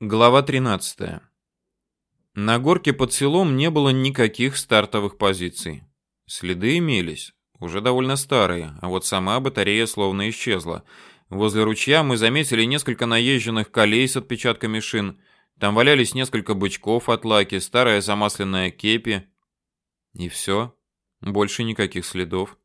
Глава 13. На горке под селом не было никаких стартовых позиций. Следы имелись, уже довольно старые, а вот сама батарея словно исчезла. Возле ручья мы заметили несколько наезженных колей с отпечатками шин. Там валялись несколько бычков от лаки, старая замасленная кепи. И все. Больше никаких следов.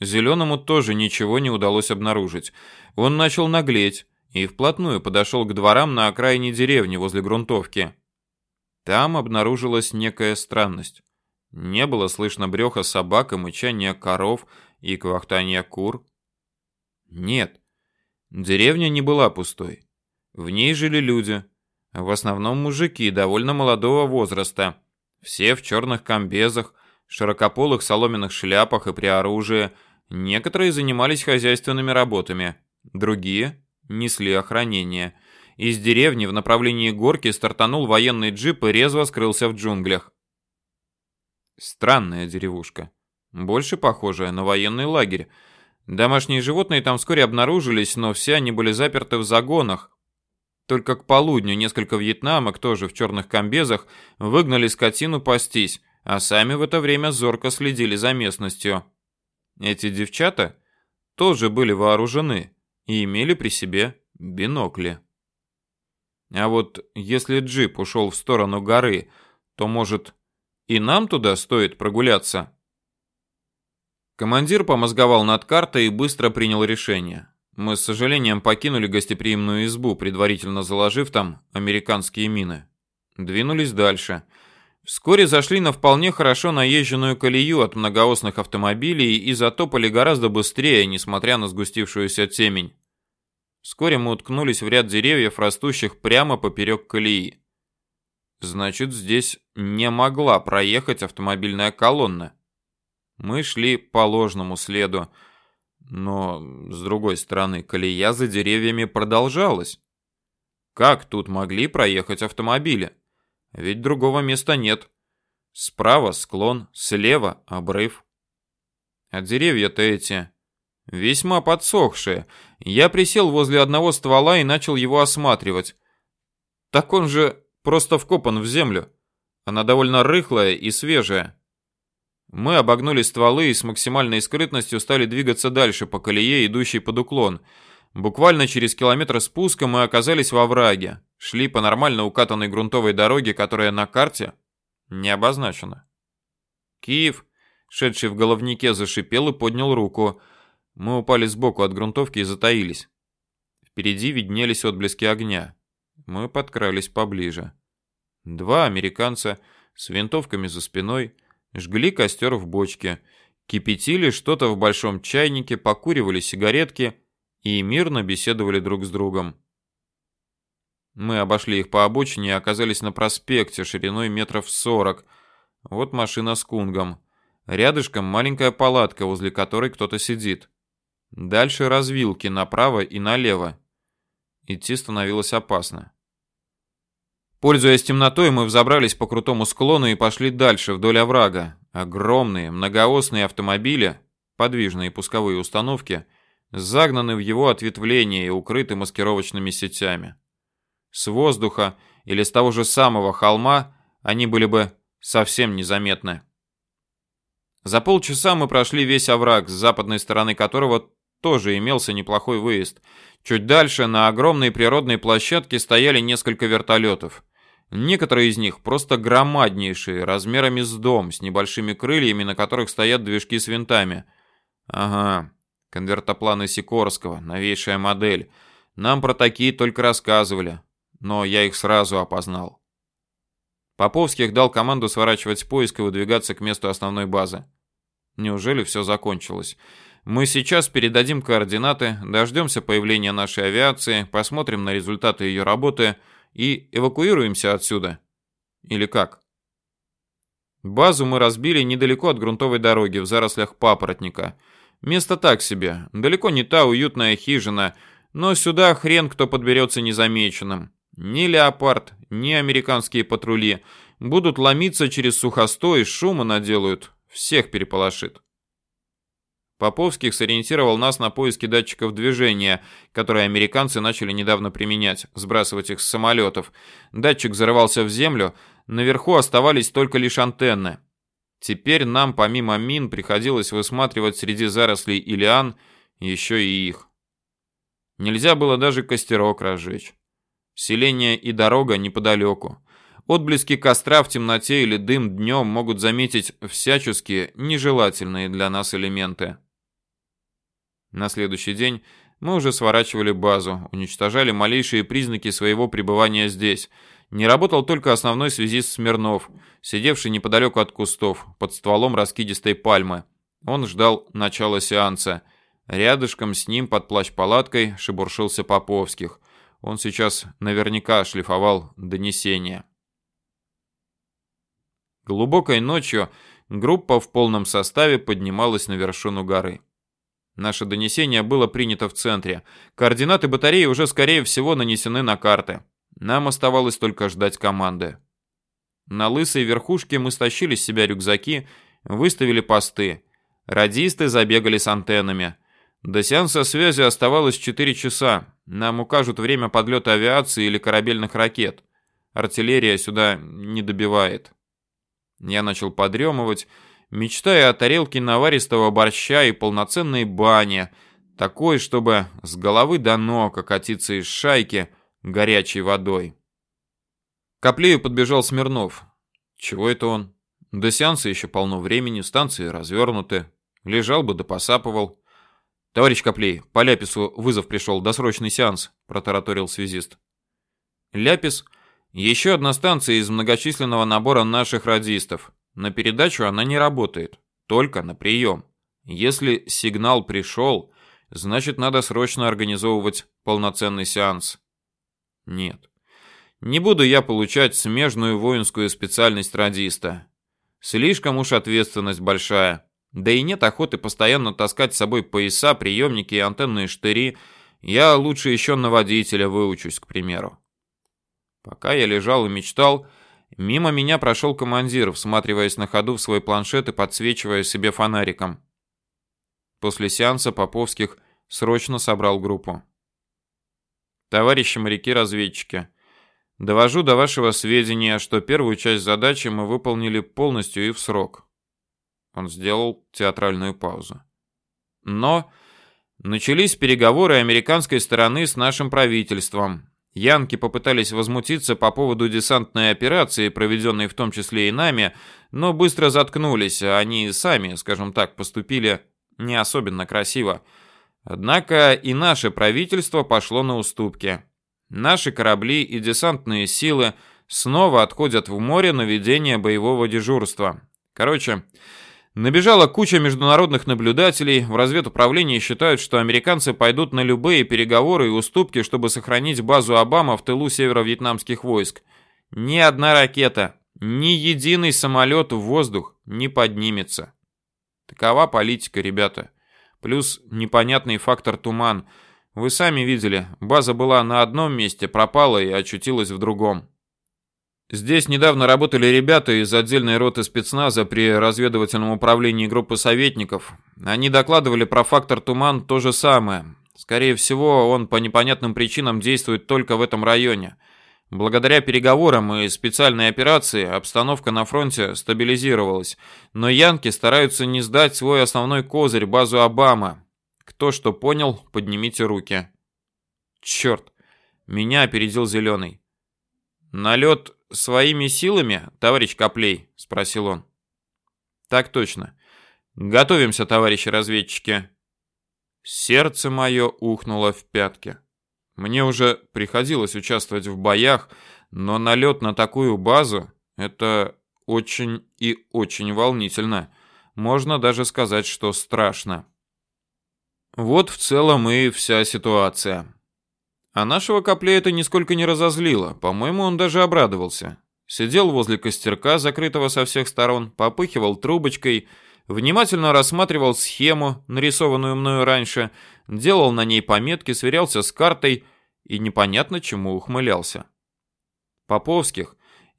Зеленому тоже ничего не удалось обнаружить. Он начал наглеть и вплотную подошел к дворам на окраине деревни возле грунтовки. Там обнаружилась некая странность. Не было слышно брёха собак и мычания коров и квахтания кур. Нет, деревня не была пустой. В ней жили люди, в основном мужики довольно молодого возраста, все в черных комбезах, широкополых соломенных шляпах и при оружии. Некоторые занимались хозяйственными работами, другие несли охранение. Из деревни в направлении горки стартанул военный джип и резво скрылся в джунглях. Странная деревушка. Больше похожая на военный лагерь. Домашние животные там вскоре обнаружились, но все они были заперты в загонах. Только к полудню несколько вьетнамок, тоже в черных комбезах, выгнали скотину пастись, а сами в это время зорко следили за местностью. Эти девчата тоже были вооружены и имели при себе бинокли. А вот если джип ушел в сторону горы, то, может, и нам туда стоит прогуляться? Командир помозговал над картой и быстро принял решение. Мы с сожалением покинули гостеприимную избу, предварительно заложив там американские мины. Двинулись дальше. Вскоре зашли на вполне хорошо наезженную колею от многоосных автомобилей и затопали гораздо быстрее, несмотря на сгустившуюся темень. Вскоре мы уткнулись в ряд деревьев, растущих прямо поперек колеи. Значит, здесь не могла проехать автомобильная колонна. Мы шли по ложному следу, но, с другой стороны, колея за деревьями продолжалась. Как тут могли проехать автомобили? Ведь другого места нет. Справа склон, слева обрыв. А деревья-то эти весьма подсохшие. Я присел возле одного ствола и начал его осматривать. Так он же просто вкопан в землю. Она довольно рыхлая и свежая. Мы обогнули стволы и с максимальной скрытностью стали двигаться дальше по колее, идущей под уклон. Буквально через километр спуска мы оказались во враге. Шли по нормально укатанной грунтовой дороге, которая на карте не обозначена. Киев, шедший в головнике, зашипел и поднял руку. Мы упали сбоку от грунтовки и затаились. Впереди виднелись отблески огня. Мы подкрались поближе. Два американца с винтовками за спиной жгли костер в бочке, кипятили что-то в большом чайнике, покуривали сигаретки и мирно беседовали друг с другом. Мы обошли их по обочине и оказались на проспекте шириной метров сорок. Вот машина с кунгом. Рядышком маленькая палатка, возле которой кто-то сидит. Дальше развилки направо и налево. Идти становилось опасно. Пользуясь темнотой, мы взобрались по крутому склону и пошли дальше, вдоль оврага. Огромные, многоосные автомобили, подвижные пусковые установки, загнаны в его ответвление и укрыты маскировочными сетями. С воздуха или с того же самого холма они были бы совсем незаметны. За полчаса мы прошли весь овраг, с западной стороны которого тоже имелся неплохой выезд. Чуть дальше на огромной природной площадке стояли несколько вертолетов. Некоторые из них просто громаднейшие, размерами с дом, с небольшими крыльями, на которых стоят движки с винтами. Ага, конвертопланы Сикорского, новейшая модель. Нам про такие только рассказывали, но я их сразу опознал. Поповских дал команду сворачивать поиск и выдвигаться к месту основной базы. Неужели все закончилось? Мы сейчас передадим координаты, дождемся появления нашей авиации, посмотрим на результаты ее работы – и эвакуируемся отсюда. Или как? Базу мы разбили недалеко от грунтовой дороги, в зарослях папоротника. Место так себе, далеко не та уютная хижина, но сюда хрен кто подберется незамеченным. Ни леопард, ни американские патрули будут ломиться через сухостой, шума наделают, всех переполошит. Поповских сориентировал нас на поиски датчиков движения, которые американцы начали недавно применять, сбрасывать их с самолетов. Датчик взорвался в землю, наверху оставались только лишь антенны. Теперь нам помимо мин приходилось высматривать среди зарослей и лиан еще и их. Нельзя было даже костерок разжечь. Селение и дорога неподалеку. Отблески костра в темноте или дым днем могут заметить всяческие нежелательные для нас элементы. На следующий день мы уже сворачивали базу, уничтожали малейшие признаки своего пребывания здесь – не работал только основной связист Смирнов, сидевший неподалеку от кустов, под стволом раскидистой пальмы. Он ждал начала сеанса. Рядышком с ним под плащ-палаткой шебуршился Поповских. Он сейчас наверняка шлифовал донесение. Глубокой ночью группа в полном составе поднималась на вершину горы. Наше донесение было принято в центре. Координаты батареи уже, скорее всего, нанесены на карты. Нам оставалось только ждать команды. На лысой верхушке мы стащили с себя рюкзаки, выставили посты. Радисты забегали с антеннами. До сеанса связи оставалось 4 часа. Нам укажут время подлета авиации или корабельных ракет. Артиллерия сюда не добивает. Я начал подремывать, мечтая о тарелке наваристого борща и полноценной бане, такой, чтобы с головы до ног окатиться из шайки – горячей водой. К Коплею подбежал Смирнов. Чего это он? До сеанса еще полно времени, станции развернуты. Лежал бы да посапывал. Товарищ Коплей, по Ляпису вызов пришел, досрочный сеанс, протараторил связист. Ляпис – еще одна станция из многочисленного набора наших радистов. На передачу она не работает, только на прием. Если сигнал пришел, значит надо срочно организовывать полноценный сеанс. Нет. Не буду я получать смежную воинскую специальность радиста. Слишком уж ответственность большая. Да и нет охоты постоянно таскать с собой пояса, приемники и антенные штыри. Я лучше еще на водителя выучусь, к примеру. Пока я лежал и мечтал, мимо меня прошел командир, всматриваясь на ходу в свой планшет и подсвечивая себе фонариком. После сеанса Поповских срочно собрал группу. Товарищи моряки-разведчики, довожу до вашего сведения, что первую часть задачи мы выполнили полностью и в срок. Он сделал театральную паузу. Но начались переговоры американской стороны с нашим правительством. Янки попытались возмутиться по поводу десантной операции, проведенной в том числе и нами, но быстро заткнулись, а они сами, скажем так, поступили не особенно красиво. Однако и наше правительство пошло на уступки. Наши корабли и десантные силы снова отходят в море на ведение боевого дежурства. Короче, набежала куча международных наблюдателей, в разведуправлении считают, что американцы пойдут на любые переговоры и уступки, чтобы сохранить базу Обама в тылу северо-вьетнамских войск. Ни одна ракета, ни единый самолет в воздух не поднимется. Такова политика, ребята. Плюс непонятный фактор туман. Вы сами видели, база была на одном месте, пропала и очутилась в другом. Здесь недавно работали ребята из отдельной роты спецназа при разведывательном управлении группы советников. Они докладывали про фактор туман то же самое. Скорее всего, он по непонятным причинам действует только в этом районе. Благодаря переговорам и специальной операции обстановка на фронте стабилизировалась, но янки стараются не сдать свой основной козырь, базу Обама. Кто что понял, поднимите руки. Черт, меня опередил Зеленый. «Налет своими силами, товарищ Коплей?» – спросил он. «Так точно. Готовимся, товарищи разведчики». Сердце мое ухнуло в пятки. Мне уже приходилось участвовать в боях, но налет на такую базу — это очень и очень волнительно. Можно даже сказать, что страшно. Вот в целом и вся ситуация. А нашего копля это нисколько не разозлило. По-моему, он даже обрадовался. Сидел возле костерка, закрытого со всех сторон, попыхивал трубочкой, внимательно рассматривал схему, нарисованную мною раньше, делал на ней пометки, сверялся с картой и непонятно чему ухмылялся. Поповских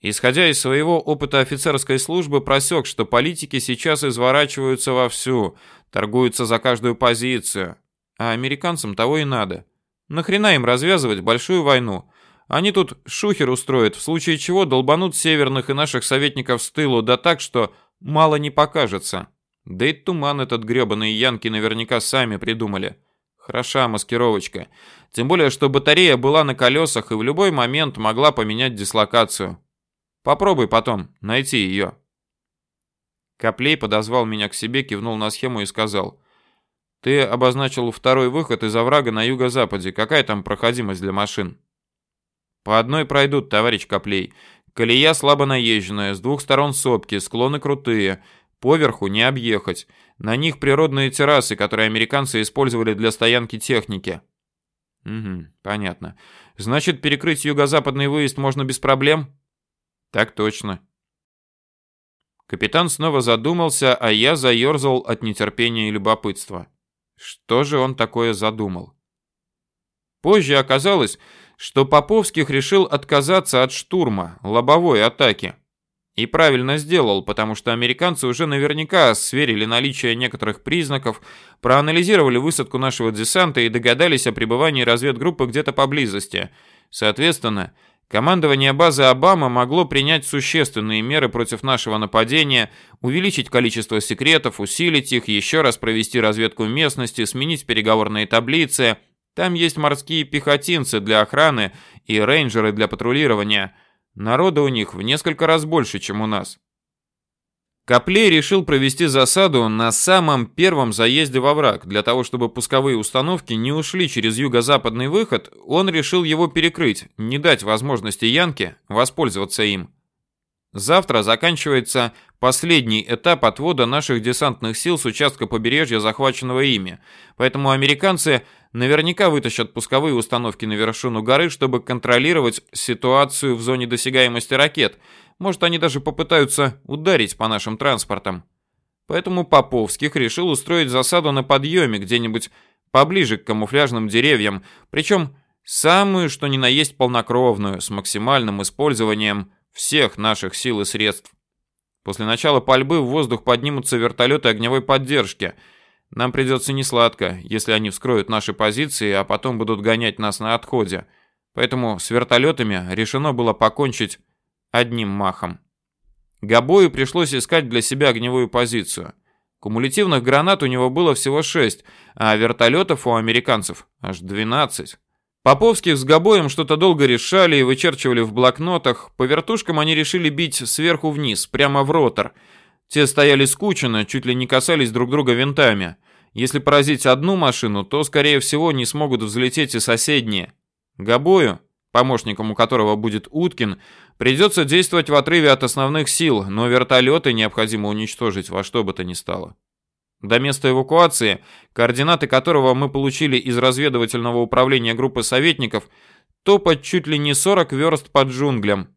исходя из своего опыта офицерской службы, просек, что политики сейчас изворачиваются вовсю, торгуются за каждую позицию. А американцам того и надо. Нахрена им развязывать большую войну? Они тут шухер устроят, в случае чего долбанут северных и наших советников с тылу, да так, что мало не покажется. Да и туман этот грёбаный янки наверняка сами придумали. Хороша маскировочка. Тем более, что батарея была на колесах и в любой момент могла поменять дислокацию. Попробуй потом найти ее. Коплей подозвал меня к себе, кивнул на схему и сказал. Ты обозначил второй выход из оврага на юго-западе. Какая там проходимость для машин? По одной пройдут, товарищ Коплей. Колея слабо наезженная, с двух сторон сопки, склоны крутые. Поверху не объехать. На них природные террасы, которые американцы использовали для стоянки техники. Угу, понятно. Значит, перекрыть юго-западный выезд можно без проблем? Так точно. Капитан снова задумался, а я заерзал от нетерпения и любопытства. Что же он такое задумал? Позже оказалось, что Поповских решил отказаться от штурма, лобовой атаки. И правильно сделал, потому что американцы уже наверняка сверили наличие некоторых признаков, проанализировали высадку нашего десанта и догадались о пребывании разведгруппы где-то поблизости. Соответственно, командование базы Обама могло принять существенные меры против нашего нападения, увеличить количество секретов, усилить их, еще раз провести разведку местности, сменить переговорные таблицы. Там есть морские пехотинцы для охраны и рейнджеры для патрулирования – Народа у них в несколько раз больше, чем у нас. Коплей решил провести засаду на самом первом заезде во враг. Для того, чтобы пусковые установки не ушли через юго-западный выход, он решил его перекрыть, не дать возможности Янке воспользоваться им. Завтра заканчивается последний этап отвода наших десантных сил с участка побережья, захваченного ими. Поэтому американцы наверняка вытащат пусковые установки на вершину горы, чтобы контролировать ситуацию в зоне досягаемости ракет. Может, они даже попытаются ударить по нашим транспортам. Поэтому Поповских решил устроить засаду на подъеме где-нибудь поближе к камуфляжным деревьям, причем самую, что ни на есть полнокровную, с максимальным использованием всех наших сил и средств. После начала пальбы в воздух поднимутся вертолеты огневой поддержки – нам придется несладко, если они вскроют наши позиции, а потом будут гонять нас на отходе. Поэтому с вертолетами решено было покончить одним махом. Габою пришлось искать для себя огневую позицию. Кумулятивных гранат у него было всего 6, а вертолетов у американцев аж 12. Поповских с Габоем что-то долго решали и вычерчивали в блокнотах. По вертушкам они решили бить сверху вниз, прямо в ротор – те стояли скучно, чуть ли не касались друг друга винтами. Если поразить одну машину, то, скорее всего, не смогут взлететь и соседние. Габою, помощником у которого будет Уткин, придется действовать в отрыве от основных сил, но вертолеты необходимо уничтожить во что бы то ни стало. До места эвакуации, координаты которого мы получили из разведывательного управления группы советников, топать чуть ли не 40 верст под джунглям.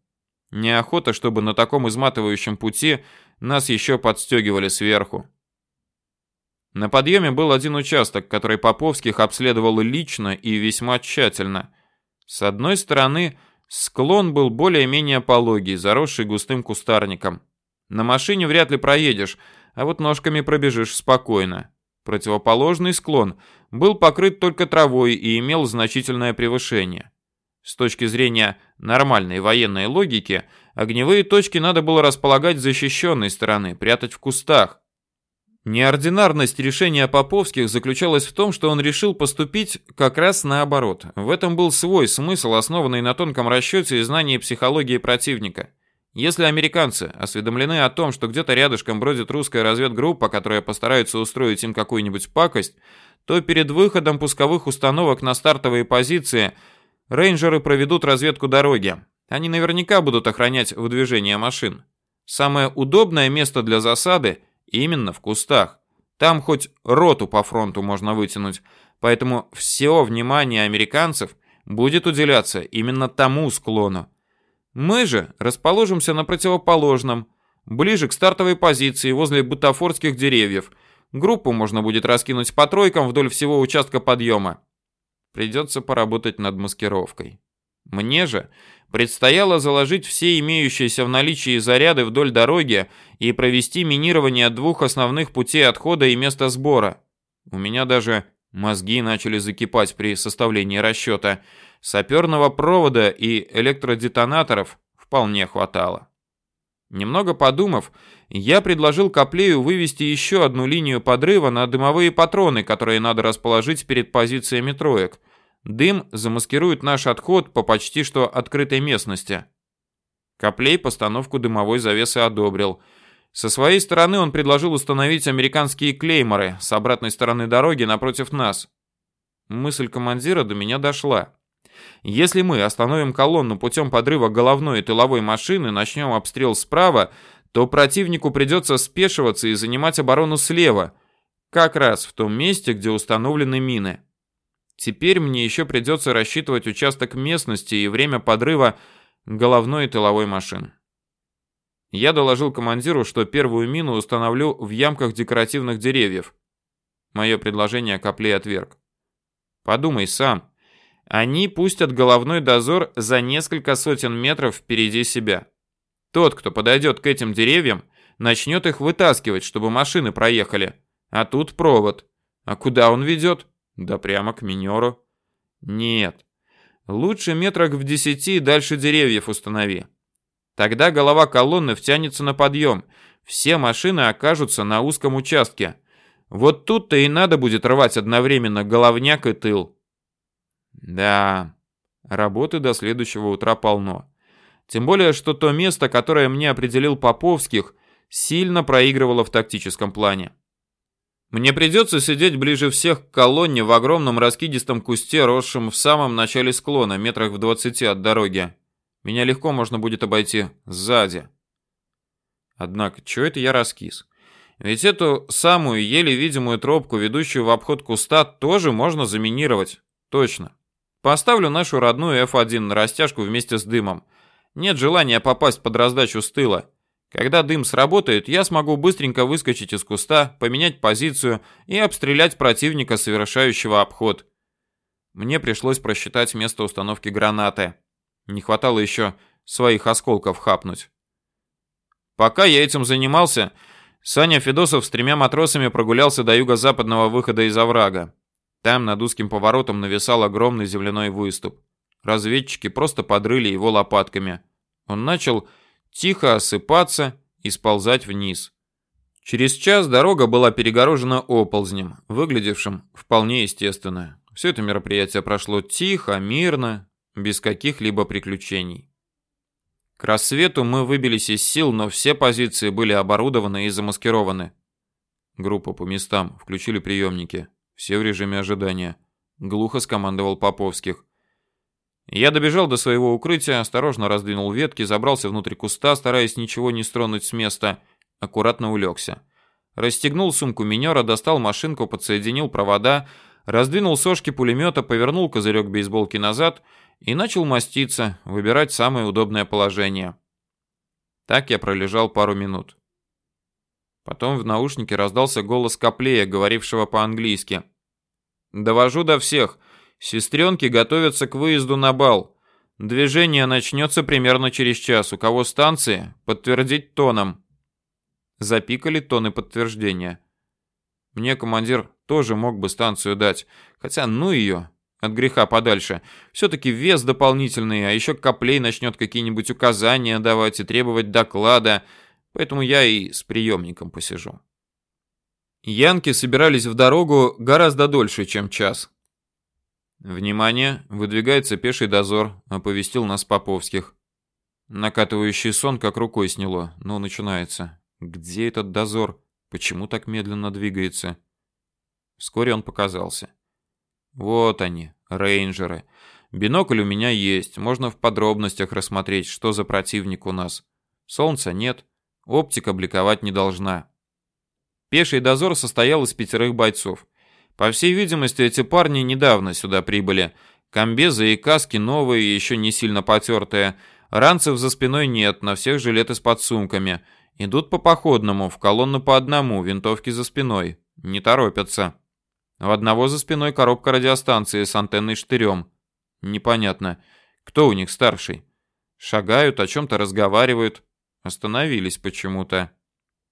Неохота, чтобы на таком изматывающем пути нас еще подстегивали сверху. На подъеме был один участок, который Поповских обследовал лично и весьма тщательно. С одной стороны, склон был более-менее пологий, заросший густым кустарником. На машине вряд ли проедешь, а вот ножками пробежишь спокойно. Противоположный склон был покрыт только травой и имел значительное превышение. С точки зрения нормальной военной логики, огневые точки надо было располагать с защищенной стороны, прятать в кустах. Неординарность решения Поповских заключалась в том, что он решил поступить как раз наоборот. В этом был свой смысл, основанный на тонком расчете и знании психологии противника. Если американцы осведомлены о том, что где-то рядышком бродит русская разведгруппа, которая постарается устроить им какую-нибудь пакость, то перед выходом пусковых установок на стартовые позиции – Рейнджеры проведут разведку дороги. Они наверняка будут охранять выдвижение машин. Самое удобное место для засады именно в кустах. Там хоть роту по фронту можно вытянуть, поэтому все внимание американцев будет уделяться именно тому склону. Мы же расположимся на противоположном, ближе к стартовой позиции возле бутафорских деревьев. Группу можно будет раскинуть по тройкам вдоль всего участка подъема. Придется поработать над маскировкой. Мне же предстояло заложить все имеющиеся в наличии заряды вдоль дороги и провести минирование двух основных путей отхода и места сбора. У меня даже мозги начали закипать при составлении расчета. Саперного провода и электродетонаторов вполне хватало. Немного подумав, я предложил Коплею вывести еще одну линию подрыва на дымовые патроны, которые надо расположить перед позициями троек. Дым замаскирует наш отход по почти что открытой местности. Коплей постановку дымовой завесы одобрил. Со своей стороны он предложил установить американские клейморы с обратной стороны дороги напротив нас. Мысль командира до меня дошла. Если мы остановим колонну путем подрыва головной и тыловой машины, начнем обстрел справа, то противнику придется спешиваться и занимать оборону слева, как раз в том месте, где установлены мины. Теперь мне еще придется рассчитывать участок местности и время подрыва головной и тыловой машин. Я доложил командиру, что первую мину установлю в ямках декоративных деревьев. Мое предложение Коплей отверг. Подумай сам. Они пустят головной дозор за несколько сотен метров впереди себя. Тот, кто подойдет к этим деревьям, начнет их вытаскивать, чтобы машины проехали. А тут провод. А куда он ведет? Да прямо к минеру. Нет. Лучше метрах в десяти дальше деревьев установи. Тогда голова колонны втянется на подъем. Все машины окажутся на узком участке. Вот тут-то и надо будет рвать одновременно головняк и тыл. Да, работы до следующего утра полно. Тем более, что то место, которое мне определил Поповских, сильно проигрывало в тактическом плане. Мне придется сидеть ближе всех к колонне в огромном раскидистом кусте, росшем в самом начале склона, метрах в двадцати от дороги. Меня легко можно будет обойти сзади. Однако, что это я раскис? Ведь эту самую еле видимую тропку, ведущую в обход куста, тоже можно заминировать. Точно. Поставлю нашу родную F1 на растяжку вместе с дымом. Нет желания попасть под раздачу с тыла. Когда дым сработает, я смогу быстренько выскочить из куста, поменять позицию и обстрелять противника, совершающего обход. Мне пришлось просчитать место установки гранаты. Не хватало еще своих осколков хапнуть. Пока я этим занимался, Саня Федосов с тремя матросами прогулялся до юго-западного выхода из оврага. Там над узким поворотом нависал огромный земляной выступ. Разведчики просто подрыли его лопатками. Он начал тихо осыпаться и сползать вниз. Через час дорога была перегорожена оползнем, выглядевшим вполне естественно. Все это мероприятие прошло тихо, мирно, без каких-либо приключений. К рассвету мы выбились из сил, но все позиции были оборудованы и замаскированы. Группа по местам, включили приемники. Все в режиме ожидания. Глухо скомандовал Поповских. Я добежал до своего укрытия, осторожно раздвинул ветки, забрался внутрь куста, стараясь ничего не стронуть с места. Аккуратно улегся. Расстегнул сумку минера, достал машинку, подсоединил провода, раздвинул сошки пулемета, повернул козырек бейсболки назад и начал маститься, выбирать самое удобное положение. Так я пролежал пару минут. Потом в наушнике раздался голос Коплея, говорившего по-английски. «Довожу до всех. Сестренки готовятся к выезду на бал. Движение начнется примерно через час. У кого станции? Подтвердить тоном». Запикали тоны подтверждения. Мне командир тоже мог бы станцию дать. Хотя ну ее, от греха подальше. Все-таки вес дополнительный, а еще Коплей начнет какие-нибудь указания давать и требовать доклада – поэтому я и с приемником посижу. Янки собирались в дорогу гораздо дольше, чем час. «Внимание! Выдвигается пеший дозор», — оповестил нас Поповских. Накатывающий сон как рукой сняло, но начинается. Где этот дозор? Почему так медленно двигается? Вскоре он показался. Вот они, рейнджеры. Бинокль у меня есть, можно в подробностях рассмотреть, что за противник у нас. Солнца нет, Оптика бликовать не должна. Пеший дозор состоял из пятерых бойцов. По всей видимости, эти парни недавно сюда прибыли. Комбезы и каски новые, еще не сильно потертые. Ранцев за спиной нет, на всех жилеты с подсумками. Идут по походному, в колонну по одному, винтовки за спиной. Не торопятся. У одного за спиной коробка радиостанции с антенной штырем. Непонятно, Кто у них старший? Шагают, о чем-то разговаривают. Остановились почему-то.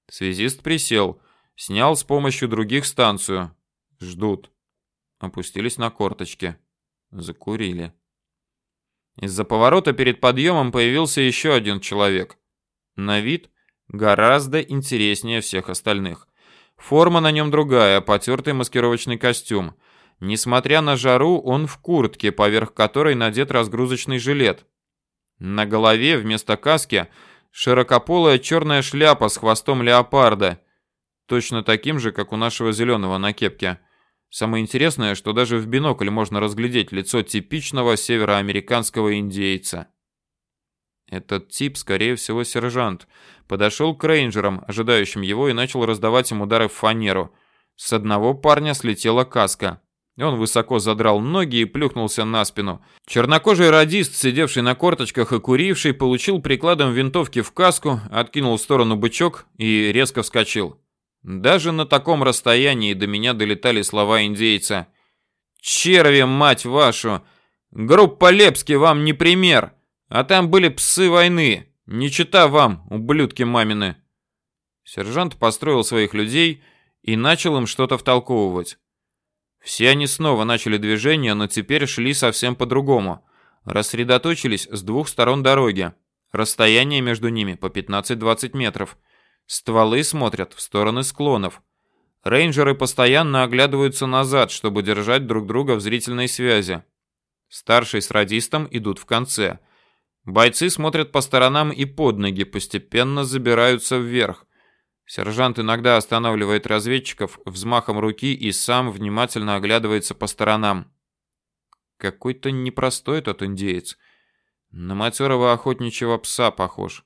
Связист присел, снял с помощью других станцию. Ждут. Опустились на корточки. Закурили. Из-за поворота перед подъемом появился еще один человек. На вид гораздо интереснее всех остальных. Форма на нем другая, потертый маскировочный костюм. Несмотря на жару, он в куртке, поверх которой надет разгрузочный жилет. На голове вместо каски широкополая черная шляпа с хвостом леопарда, точно таким же, как у нашего зеленого на кепке. Самое интересное, что даже в бинокль можно разглядеть лицо типичного североамериканского индейца. Этот тип, скорее всего, сержант. Подошел к рейнджерам, ожидающим его, и начал раздавать им удары в фанеру. С одного парня слетела каска. Он высоко задрал ноги и плюхнулся на спину. Чернокожий радист, сидевший на корточках и куривший, получил прикладом винтовки в каску, откинул в сторону бычок и резко вскочил. Даже на таком расстоянии до меня долетали слова индейца. «Черви, мать вашу! Группа Лепский вам не пример! А там были псы войны! Не чита вам, ублюдки мамины!» Сержант построил своих людей и начал им что-то втолковывать. Все они снова начали движение, но теперь шли совсем по-другому. Рассредоточились с двух сторон дороги. Расстояние между ними по 15-20 метров. Стволы смотрят в стороны склонов. Рейнджеры постоянно оглядываются назад, чтобы держать друг друга в зрительной связи. Старший с радистом идут в конце. Бойцы смотрят по сторонам и под ноги, постепенно забираются вверх. Сержант иногда останавливает разведчиков взмахом руки и сам внимательно оглядывается по сторонам. Какой-то непростой этот индеец. На матерого охотничьего пса похож.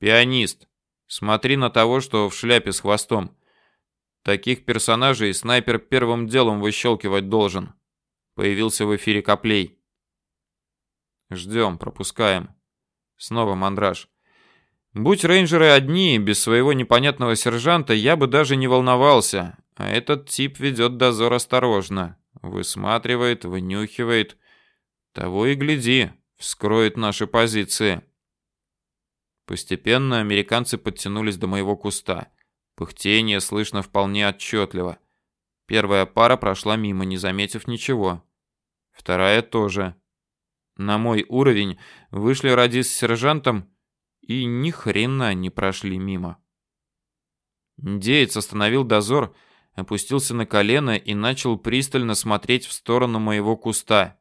Пианист. Смотри на того, что в шляпе с хвостом. Таких персонажей снайпер первым делом выщелкивать должен. Появился в эфире Коплей. Ждем, пропускаем. Снова мандраж. Будь рейнджеры одни, без своего непонятного сержанта, я бы даже не волновался. А этот тип ведет дозор осторожно. Высматривает, вынюхивает. Того и гляди, вскроет наши позиции. Постепенно американцы подтянулись до моего куста. Пыхтение слышно вполне отчетливо. Первая пара прошла мимо, не заметив ничего. Вторая тоже. На мой уровень вышли радист с сержантом и ни хрена не прошли мимо. Индеец остановил дозор, опустился на колено и начал пристально смотреть в сторону моего куста.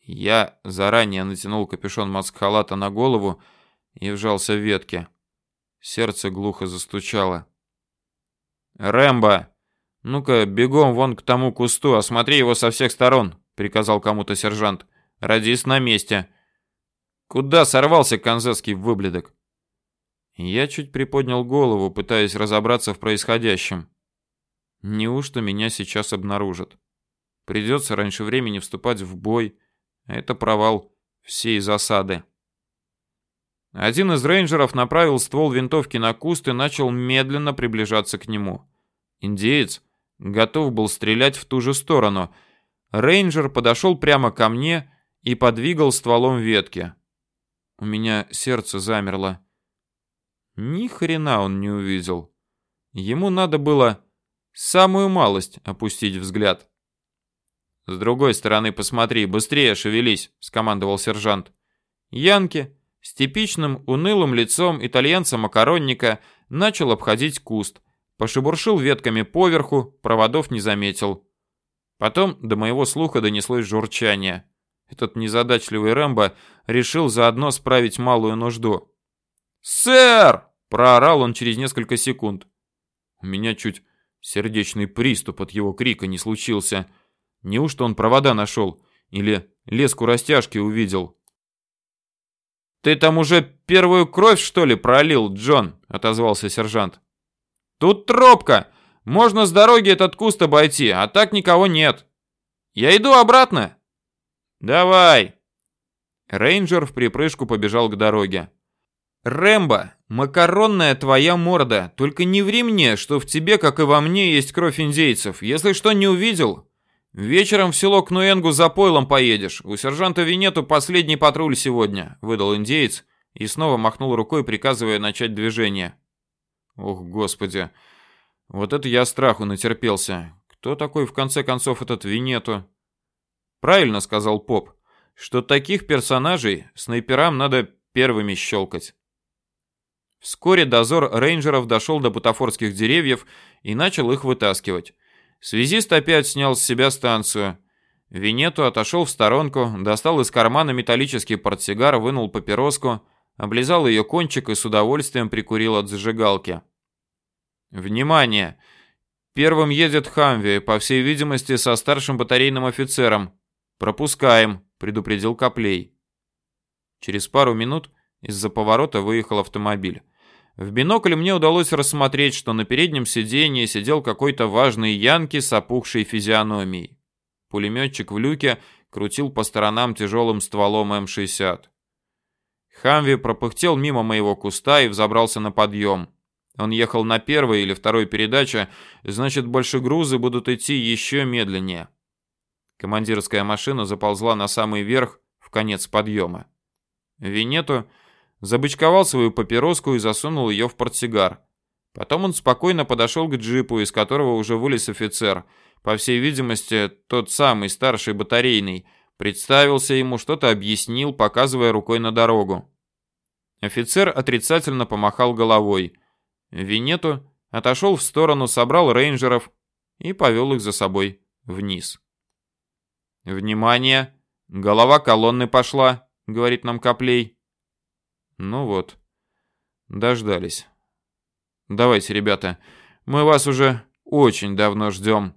Я заранее натянул капюшон маскхалата на голову и вжался в ветки. Сердце глухо застучало. «Рэмбо! Ну-ка, бегом вон к тому кусту, осмотри его со всех сторон!» — приказал кому-то сержант. «Радист на месте!» «Куда сорвался канзасский выблядок?» Я чуть приподнял голову, пытаясь разобраться в происходящем. Неужто меня сейчас обнаружат? Придется раньше времени вступать в бой, это провал всей засады. Один из рейнджеров направил ствол винтовки на куст и начал медленно приближаться к нему. Индеец готов был стрелять в ту же сторону. Рейнджер подошел прямо ко мне и подвигал стволом ветки. У меня сердце замерло. Ни хрена он не увидел. Ему надо было самую малость опустить взгляд. С другой стороны посмотри, быстрее шевелись, скомандовал сержант. Янки с типичным унылым лицом итальянца-макаронника начал обходить куст, пошебуршил ветками поверху, проводов не заметил. Потом до моего слуха донеслось журчание. Этот незадачливый Рэмбо решил заодно справить малую нужду. «Сэр!» – проорал он через несколько секунд. У меня чуть сердечный приступ от его крика не случился. Неужто он провода нашел? Или леску растяжки увидел? «Ты там уже первую кровь, что ли, пролил, Джон?» — отозвался сержант. «Тут тропка. Можно с дороги этот куст обойти, а так никого нет. Я иду обратно». «Давай». Рейнджер в припрыжку побежал к дороге. «Рэмбо, макаронная твоя морда, только не ври мне, что в тебе, как и во мне, есть кровь индейцев. Если что не увидел, «Вечером в село к Нуэнгу за пойлом поедешь. У сержанта Винету последний патруль сегодня», — выдал индеец и снова махнул рукой, приказывая начать движение. Ох, господи. Вот это я страху натерпелся. Кто такой в конце концов этот Винету? Правильно сказал Поп, что таких персонажей снайперам надо первыми щелкать. Вскоре дозор рейнджеров дошел до бутафорских деревьев и начал их вытаскивать. Связист опять снял с себя станцию. Винету отошел в сторонку, достал из кармана металлический портсигар, вынул папироску, облизал ее кончик и с удовольствием прикурил от зажигалки. «Внимание! Первым едет Хамви, по всей видимости, со старшим батарейным офицером. Пропускаем», — предупредил Коплей. Через пару минут из-за поворота выехал автомобиль. В бинокль мне удалось рассмотреть, что на переднем сиденье сидел какой-то важный янки с опухшей физиономией. Пулеметчик в люке крутил по сторонам тяжелым стволом М-60. Хамви пропыхтел мимо моего куста и взобрался на подъем. Он ехал на первой или второй передаче, значит, больше грузы будут идти еще медленнее. Командирская машина заползла на самый верх, в конец подъема. Винету забычковал свою папироску и засунул ее в портсигар. Потом он спокойно подошел к джипу, из которого уже вылез офицер. По всей видимости, тот самый старший батарейный. Представился ему, что-то объяснил, показывая рукой на дорогу. Офицер отрицательно помахал головой. Винету отошел в сторону, собрал рейнджеров и повел их за собой вниз. «Внимание! Голова колонны пошла!» — говорит нам Коплей. Ну вот. Дождались. Давайте, ребята. Мы вас уже очень давно ждем.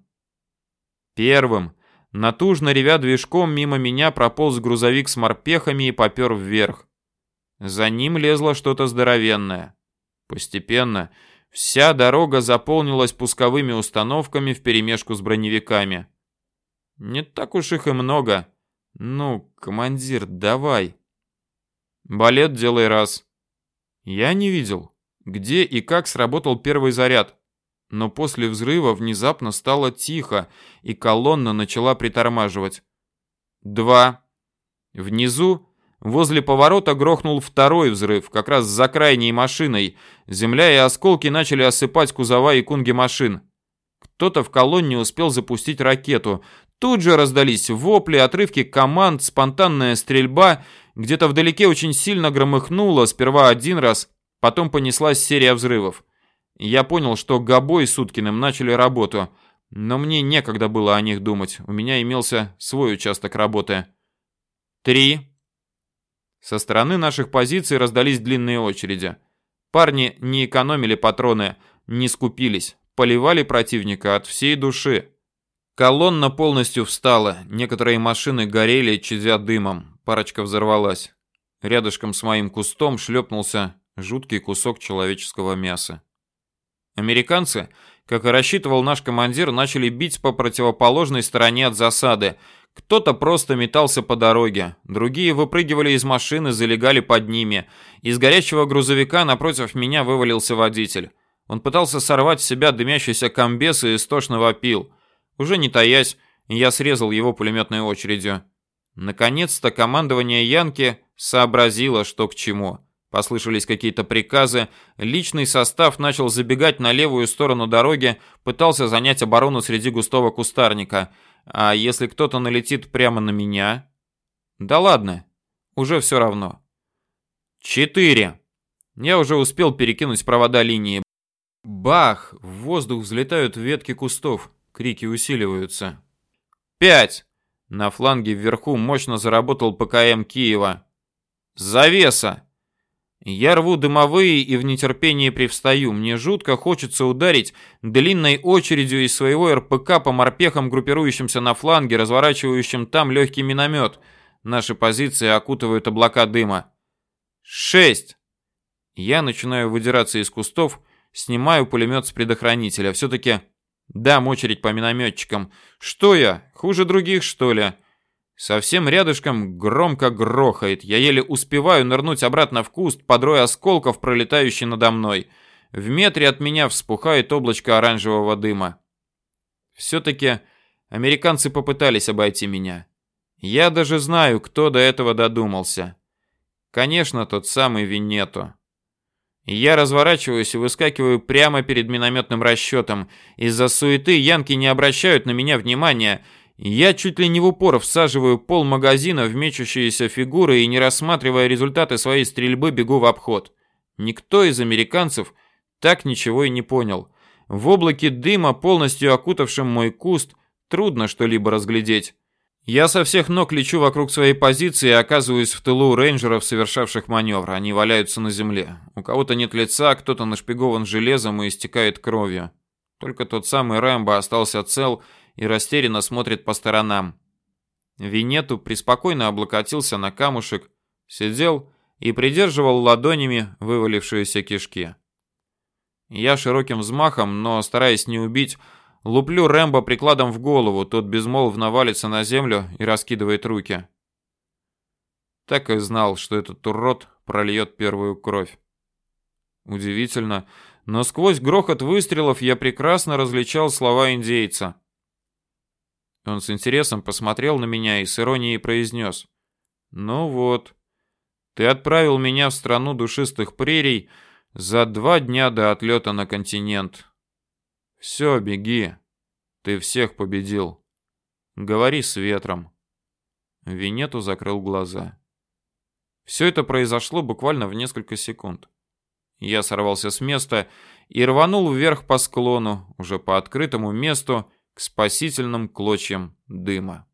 Первым, натужно ревя движком, мимо меня прополз грузовик с морпехами и попер вверх. За ним лезло что-то здоровенное. Постепенно вся дорога заполнилась пусковыми установками вперемешку с броневиками. Не так уж их и много. Ну, командир, давай. Балет делай раз. Я не видел, где и как сработал первый заряд. Но после взрыва внезапно стало тихо, и колонна начала притормаживать. Два. Внизу, возле поворота, грохнул второй взрыв, как раз за крайней машиной. Земля и осколки начали осыпать кузова и кунги машин. Кто-то в колонне успел запустить ракету. Тут же раздались вопли, отрывки команд, спонтанная стрельба — где-то вдалеке очень сильно громыхнуло, сперва один раз, потом понеслась серия взрывов. Я понял, что Габой с Уткиным начали работу, но мне некогда было о них думать. У меня имелся свой участок работы. Три. Со стороны наших позиций раздались длинные очереди. Парни не экономили патроны, не скупились, поливали противника от всей души. Колонна полностью встала, некоторые машины горели, чадя дымом. Парочка взорвалась. Рядышком с моим кустом шлепнулся жуткий кусок человеческого мяса. Американцы, как и рассчитывал наш командир, начали бить по противоположной стороне от засады. Кто-то просто метался по дороге, другие выпрыгивали из машины, залегали под ними. Из горящего грузовика напротив меня вывалился водитель. Он пытался сорвать с себя дымящийся комбес и истошно вопил. Уже не таясь, я срезал его пулеметной очередью. Наконец-то командование Янки сообразило, что к чему. Послышались какие-то приказы, личный состав начал забегать на левую сторону дороги, пытался занять оборону среди густого кустарника. А если кто-то налетит прямо на меня? Да ладно, уже все равно. Четыре. Я уже успел перекинуть провода линии. Бах! В воздух взлетают ветки кустов. Крики усиливаются. Пять. На фланге вверху мощно заработал ПКМ Киева. Завеса! Я рву дымовые и в нетерпении привстаю. Мне жутко хочется ударить длинной очередью из своего РПК по морпехам, группирующимся на фланге, разворачивающим там легкий миномет. Наши позиции окутывают облака дыма. Шесть. Я начинаю выдираться из кустов, снимаю пулемет с предохранителя. Все-таки Дам очередь по минометчикам. Что я, хуже других, что ли? Совсем рядышком громко грохает. Я еле успеваю нырнуть обратно в куст, под рой осколков, пролетающий надо мной. В метре от меня вспухает облачко оранжевого дыма. Все-таки Американцы попытались обойти меня. Я даже знаю, кто до этого додумался. Конечно, тот самый Винетто. Я разворачиваюсь и выскакиваю прямо перед минометным расчетом. Из-за суеты янки не обращают на меня внимания. Я чуть ли не в упор всаживаю пол магазина в мечущиеся фигуры и, не рассматривая результаты своей стрельбы, бегу в обход. Никто из американцев так ничего и не понял. В облаке дыма, полностью окутавшем мой куст, трудно что-либо разглядеть. Я со всех ног лечу вокруг своей позиции и оказываюсь в тылу рейнджеров, совершавших маневр. Они валяются на земле. У кого-то нет лица, кто-то нашпигован железом и истекает кровью. Только тот самый Рэмбо остался цел и растерянно смотрит по сторонам. Винету преспокойно облокотился на камушек, сидел и придерживал ладонями вывалившиеся кишки. Я широким взмахом, но стараясь не убить, Луплю Рэмбо прикладом в голову, тот безмолвно валится на землю и раскидывает руки. Так и знал, что этот урод прольет первую кровь. Удивительно, но сквозь грохот выстрелов я прекрасно различал слова индейца. Он с интересом посмотрел на меня и с иронией произнес. «Ну вот, ты отправил меня в страну душистых прерий за два дня до отлета на континент. Все, беги. Ты всех победил. Говори с ветром. Винету закрыл глаза. Все это произошло буквально в несколько секунд. Я сорвался с места и рванул вверх по склону, уже по открытому месту, к спасительным клочьям дыма.